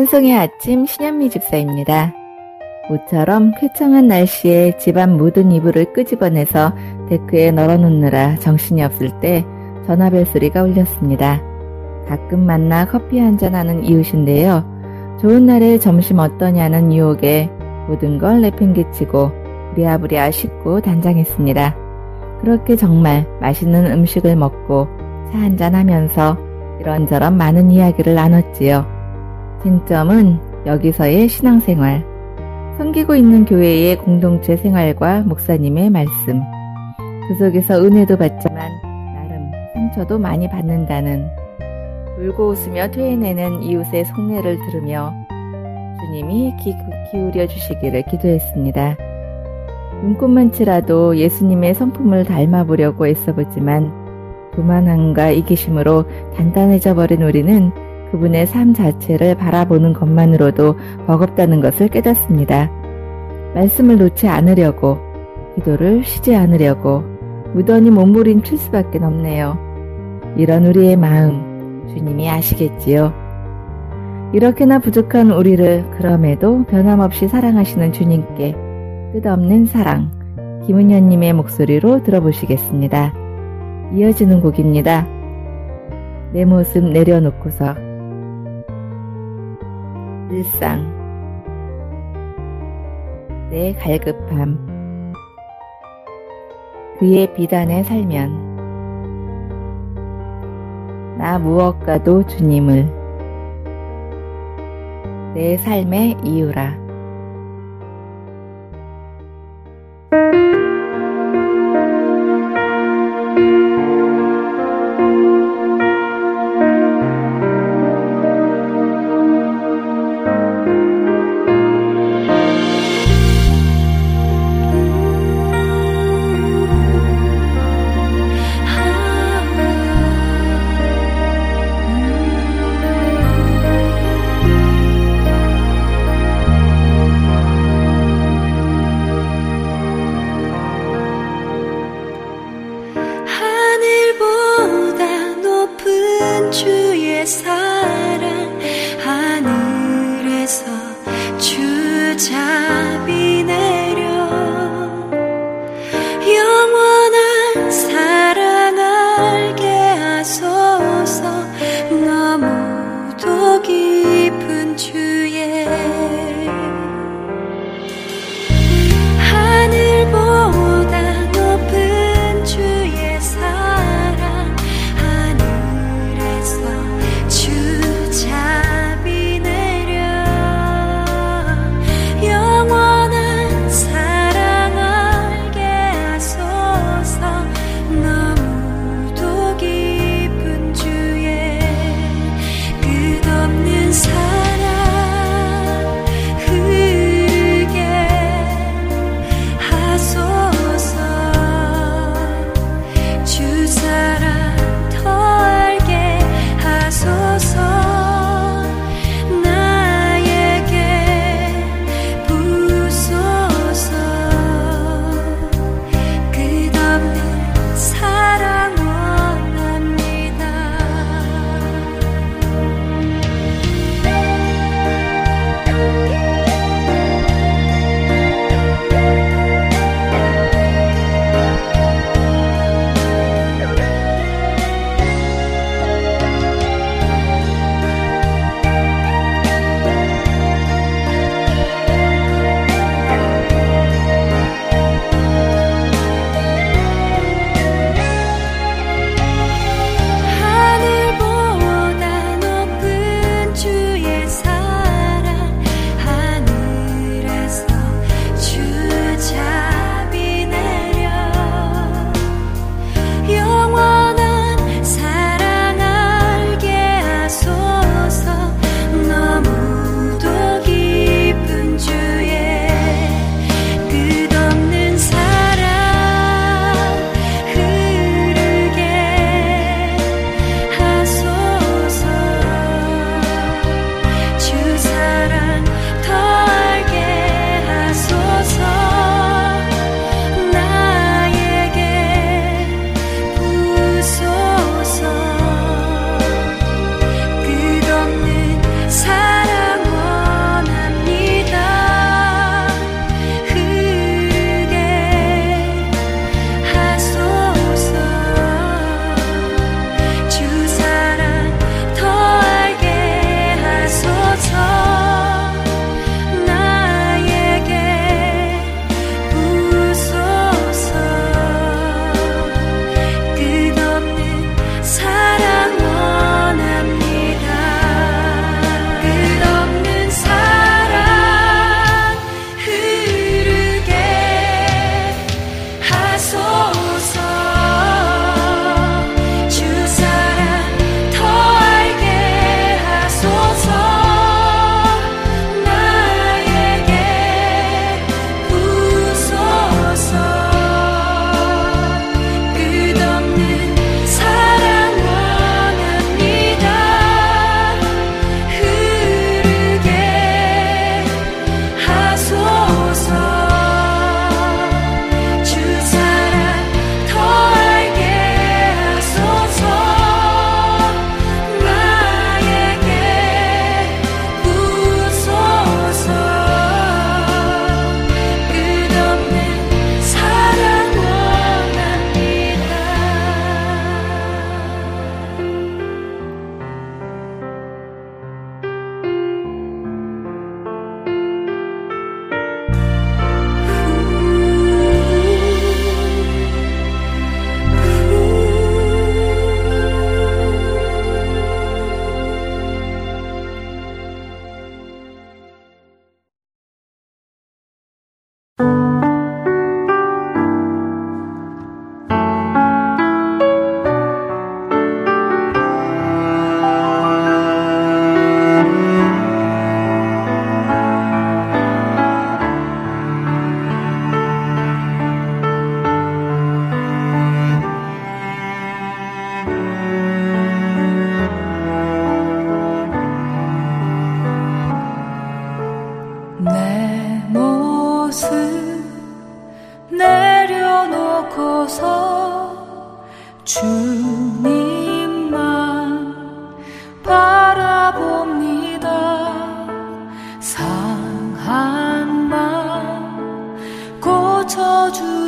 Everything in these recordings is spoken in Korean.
찬송의 아침 신현미 집사입니다. 모처럼 쾌청한 날씨에 집안 모든 이불을 끄집어내서 데크에 널어놓느라 정신이 없을 때 전화벨 소리가 울렸습니다. 가끔 만나 커피 한잔하는 이웃인데요. 좋은 날에 점심 어떠냐는 유혹에 모든 걸 내팽개치고 부랴부랴 씻고 단장했습니다. 그렇게 정말 맛있는 음식을 먹고 차 한잔 하면서 이런저런 많은 이야기를 나눴지요. 쟁점은 여기서의 신앙생활, 섬기고 있는 교회의 공동체 생활과 목사님의 말씀, 그 속에서 은혜도 받지만 나름 상처도 많이 받는다는. 울고 웃으며 퇴해내는 이웃의 속내를 들으며 주님이 기, 기울여 주시기를 기도했습니다. 눈꽃만치라도 예수님의 성품을 닮아보려고 애써보지만 교만함과 이기심으로 단단해져 버린 우리는 그분의 삶 자체를 바라보는 것만으로도 버겁다는 것을 깨닫습니다. 말씀을 놓지 않으려고, 기도를 쉬지 않으려고, 무던히 몸부림칠 수밖에 없네요. 이런 우리의 마음, 주님이 아시겠지요. 이렇게나 부족한 우리를 그럼에도 변함없이 사랑하시는 주님께 끝없는 사랑, 김은현님의 목소리로 들어보시겠습니다. 이어지는 곡입니다. 내 모습 내려놓고서 일상. 내 갈급함. 그의 비단에 살면 나 무엇과도 주님을 내 삶의 이유라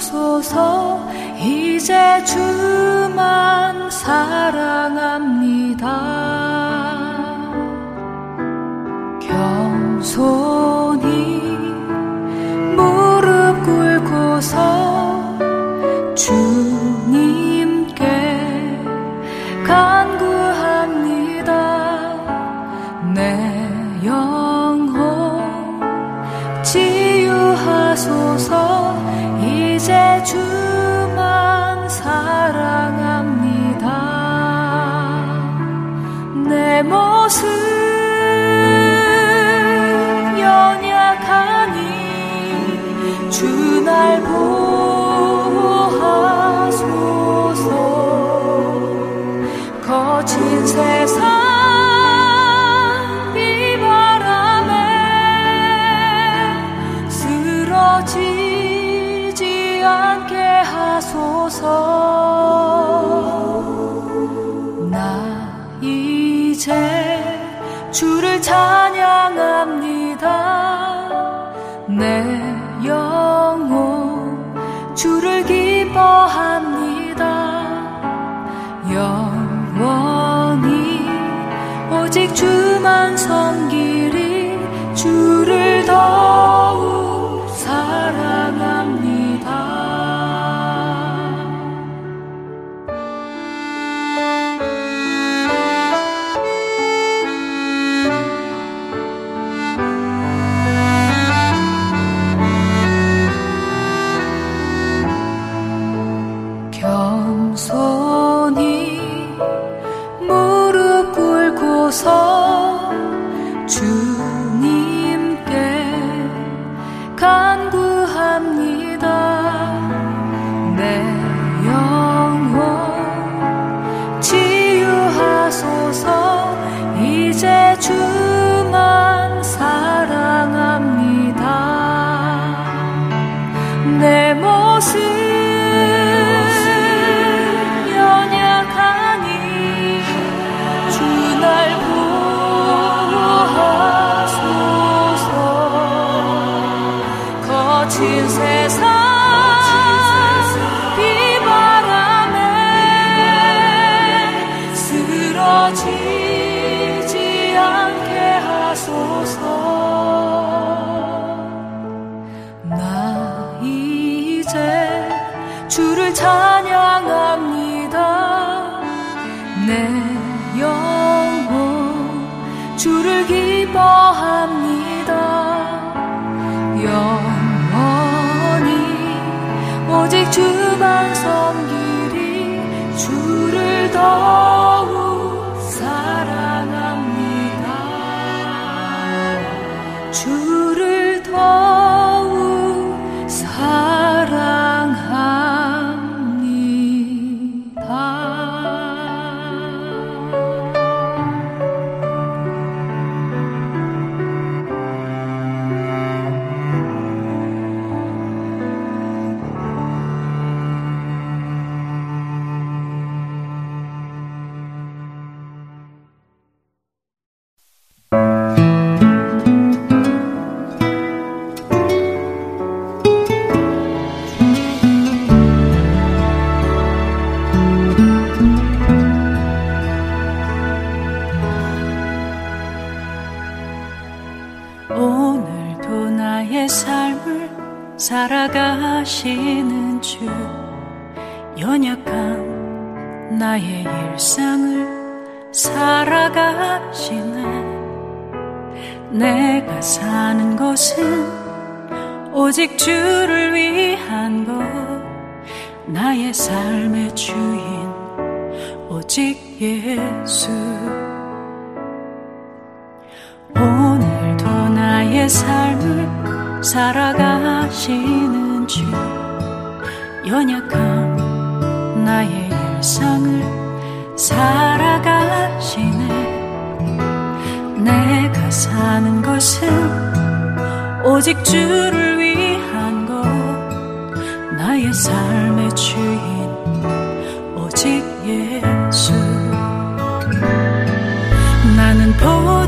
주소서 이제 주만 사랑합니다. 겸손 영원 주를 기뻐합니다. 영원히 오직 주만 섬기리 주를 더 사랑합니다. 주 살아가시는 주 연약한 나의 일상을 살아가시네. 내가 사는 것은 오직 주를 위한 것. 나의 삶의 주인 오직 예수. 오늘도 나의 삶을 살아가시는 주 연약한 나의 일상을 살아가시네. 내가 사는 것은 오직 주를 위한 것. 나의 삶의 주인 오직 예수. 나는 포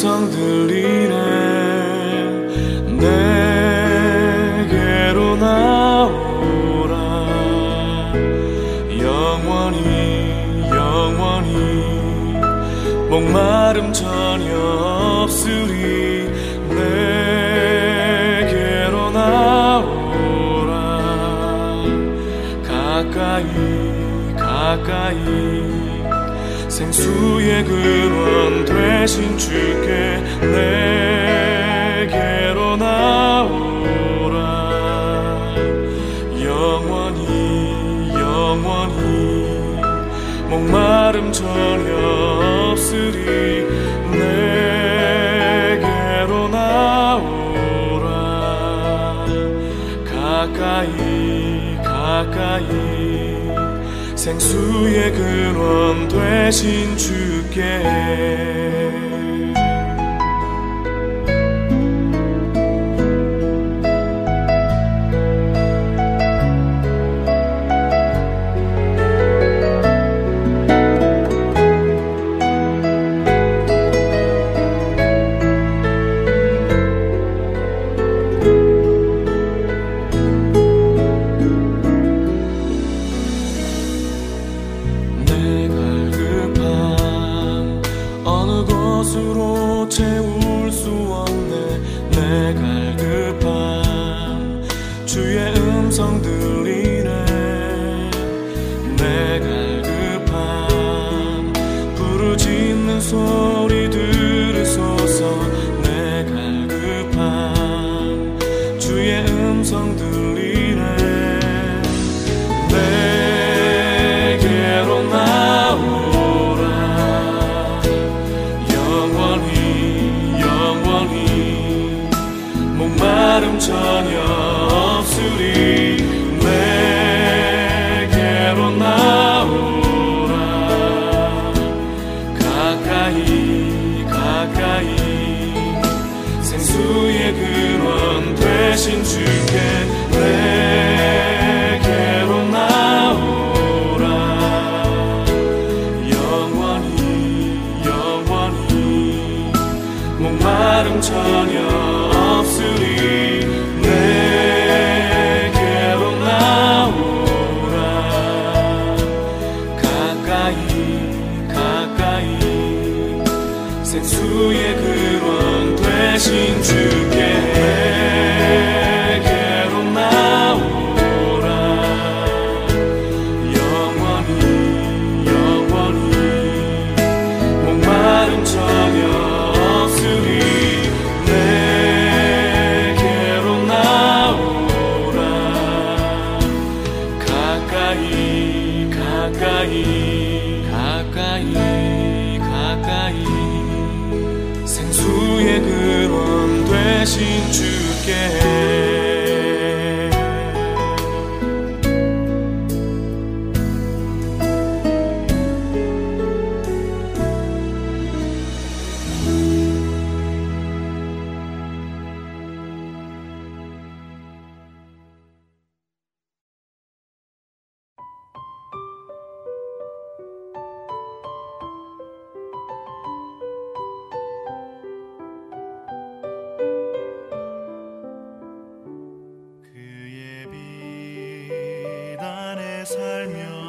성들 이네. 내게로, 나 오라. 영원히 영원히 목마름 전혀 없으리. 내게로 나오라. 가까이 가까이. 예수의 근원 대신 주께 내게로 나오라. 영원히 영원히 목마름 전혀 없으리 내게로 나오라. 가까이 가까이 생수의 근원 되신 주께 살며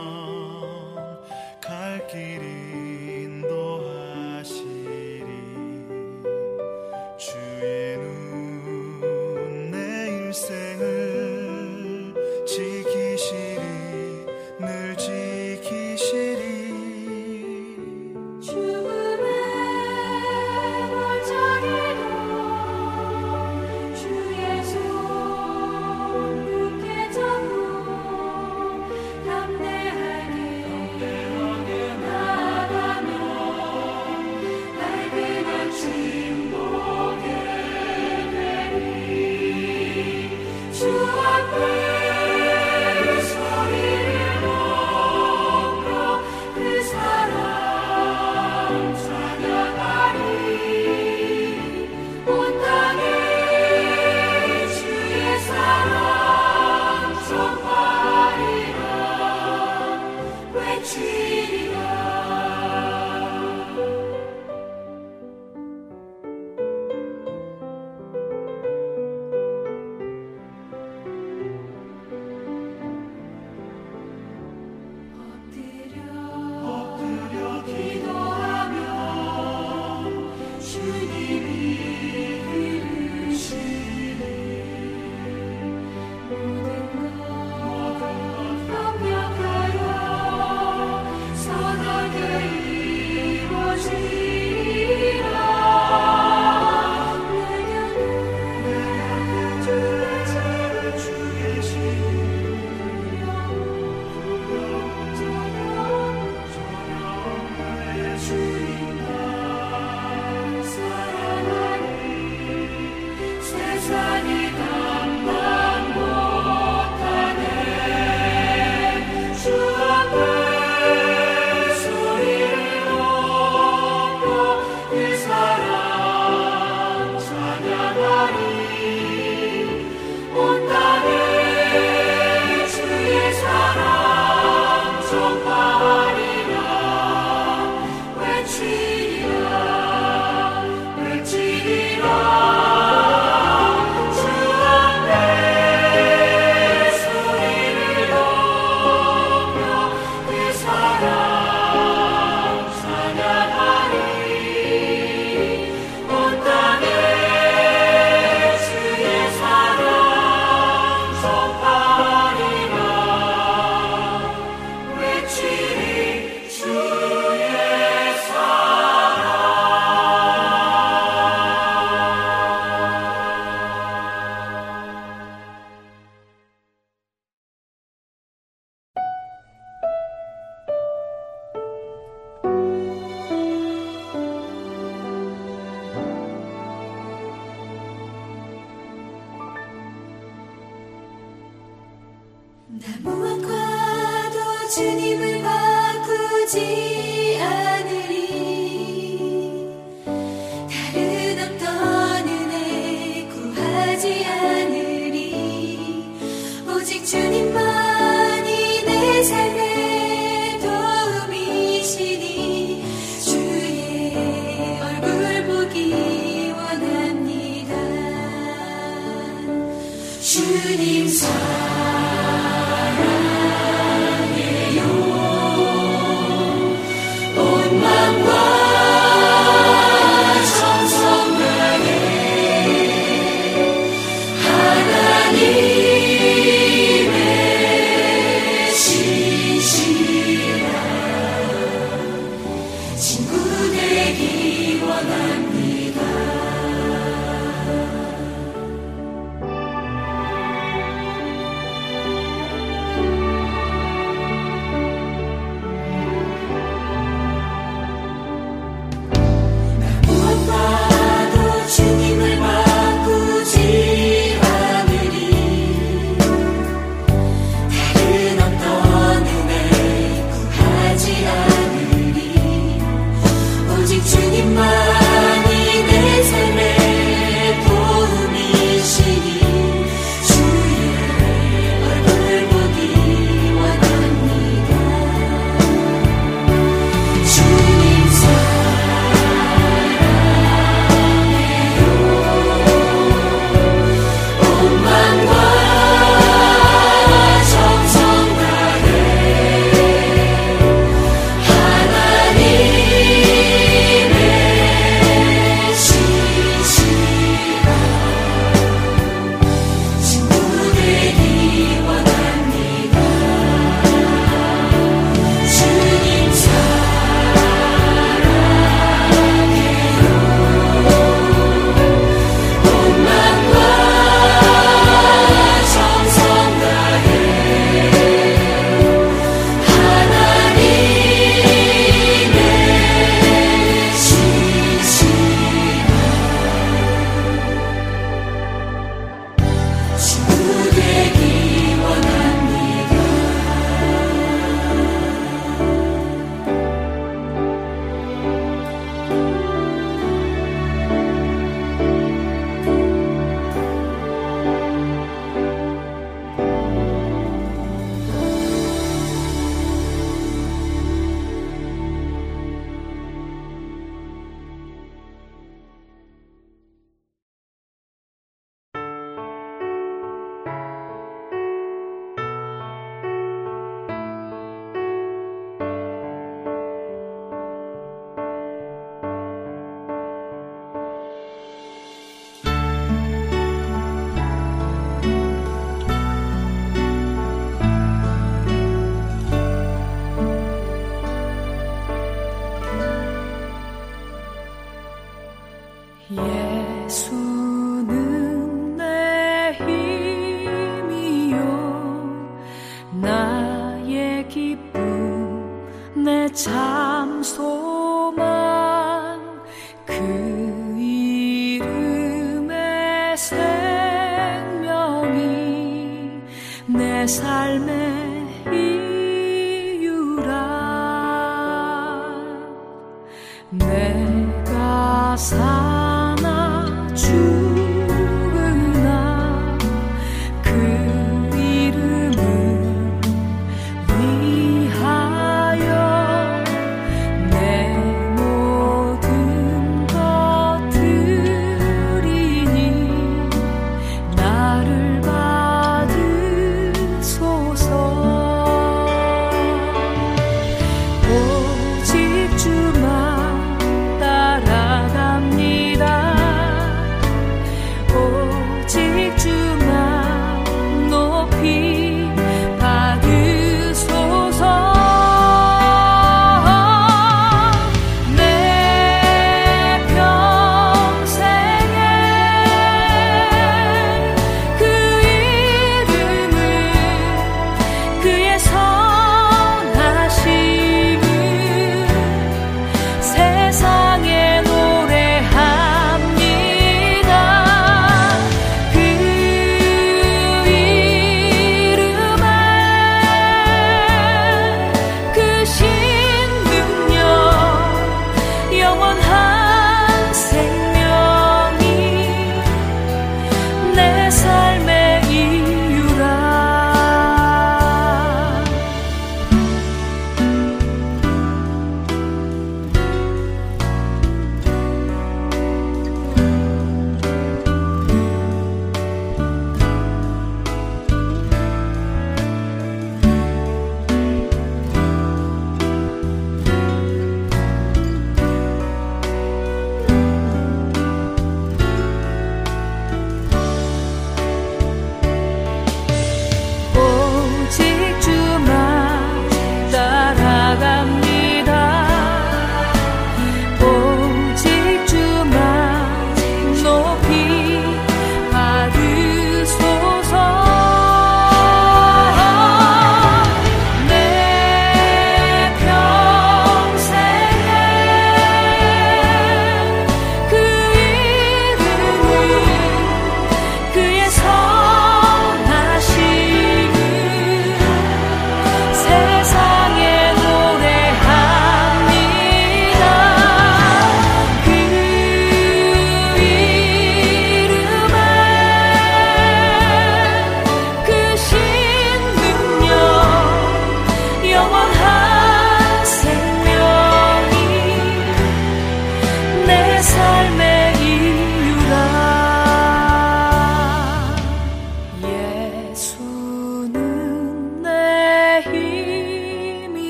내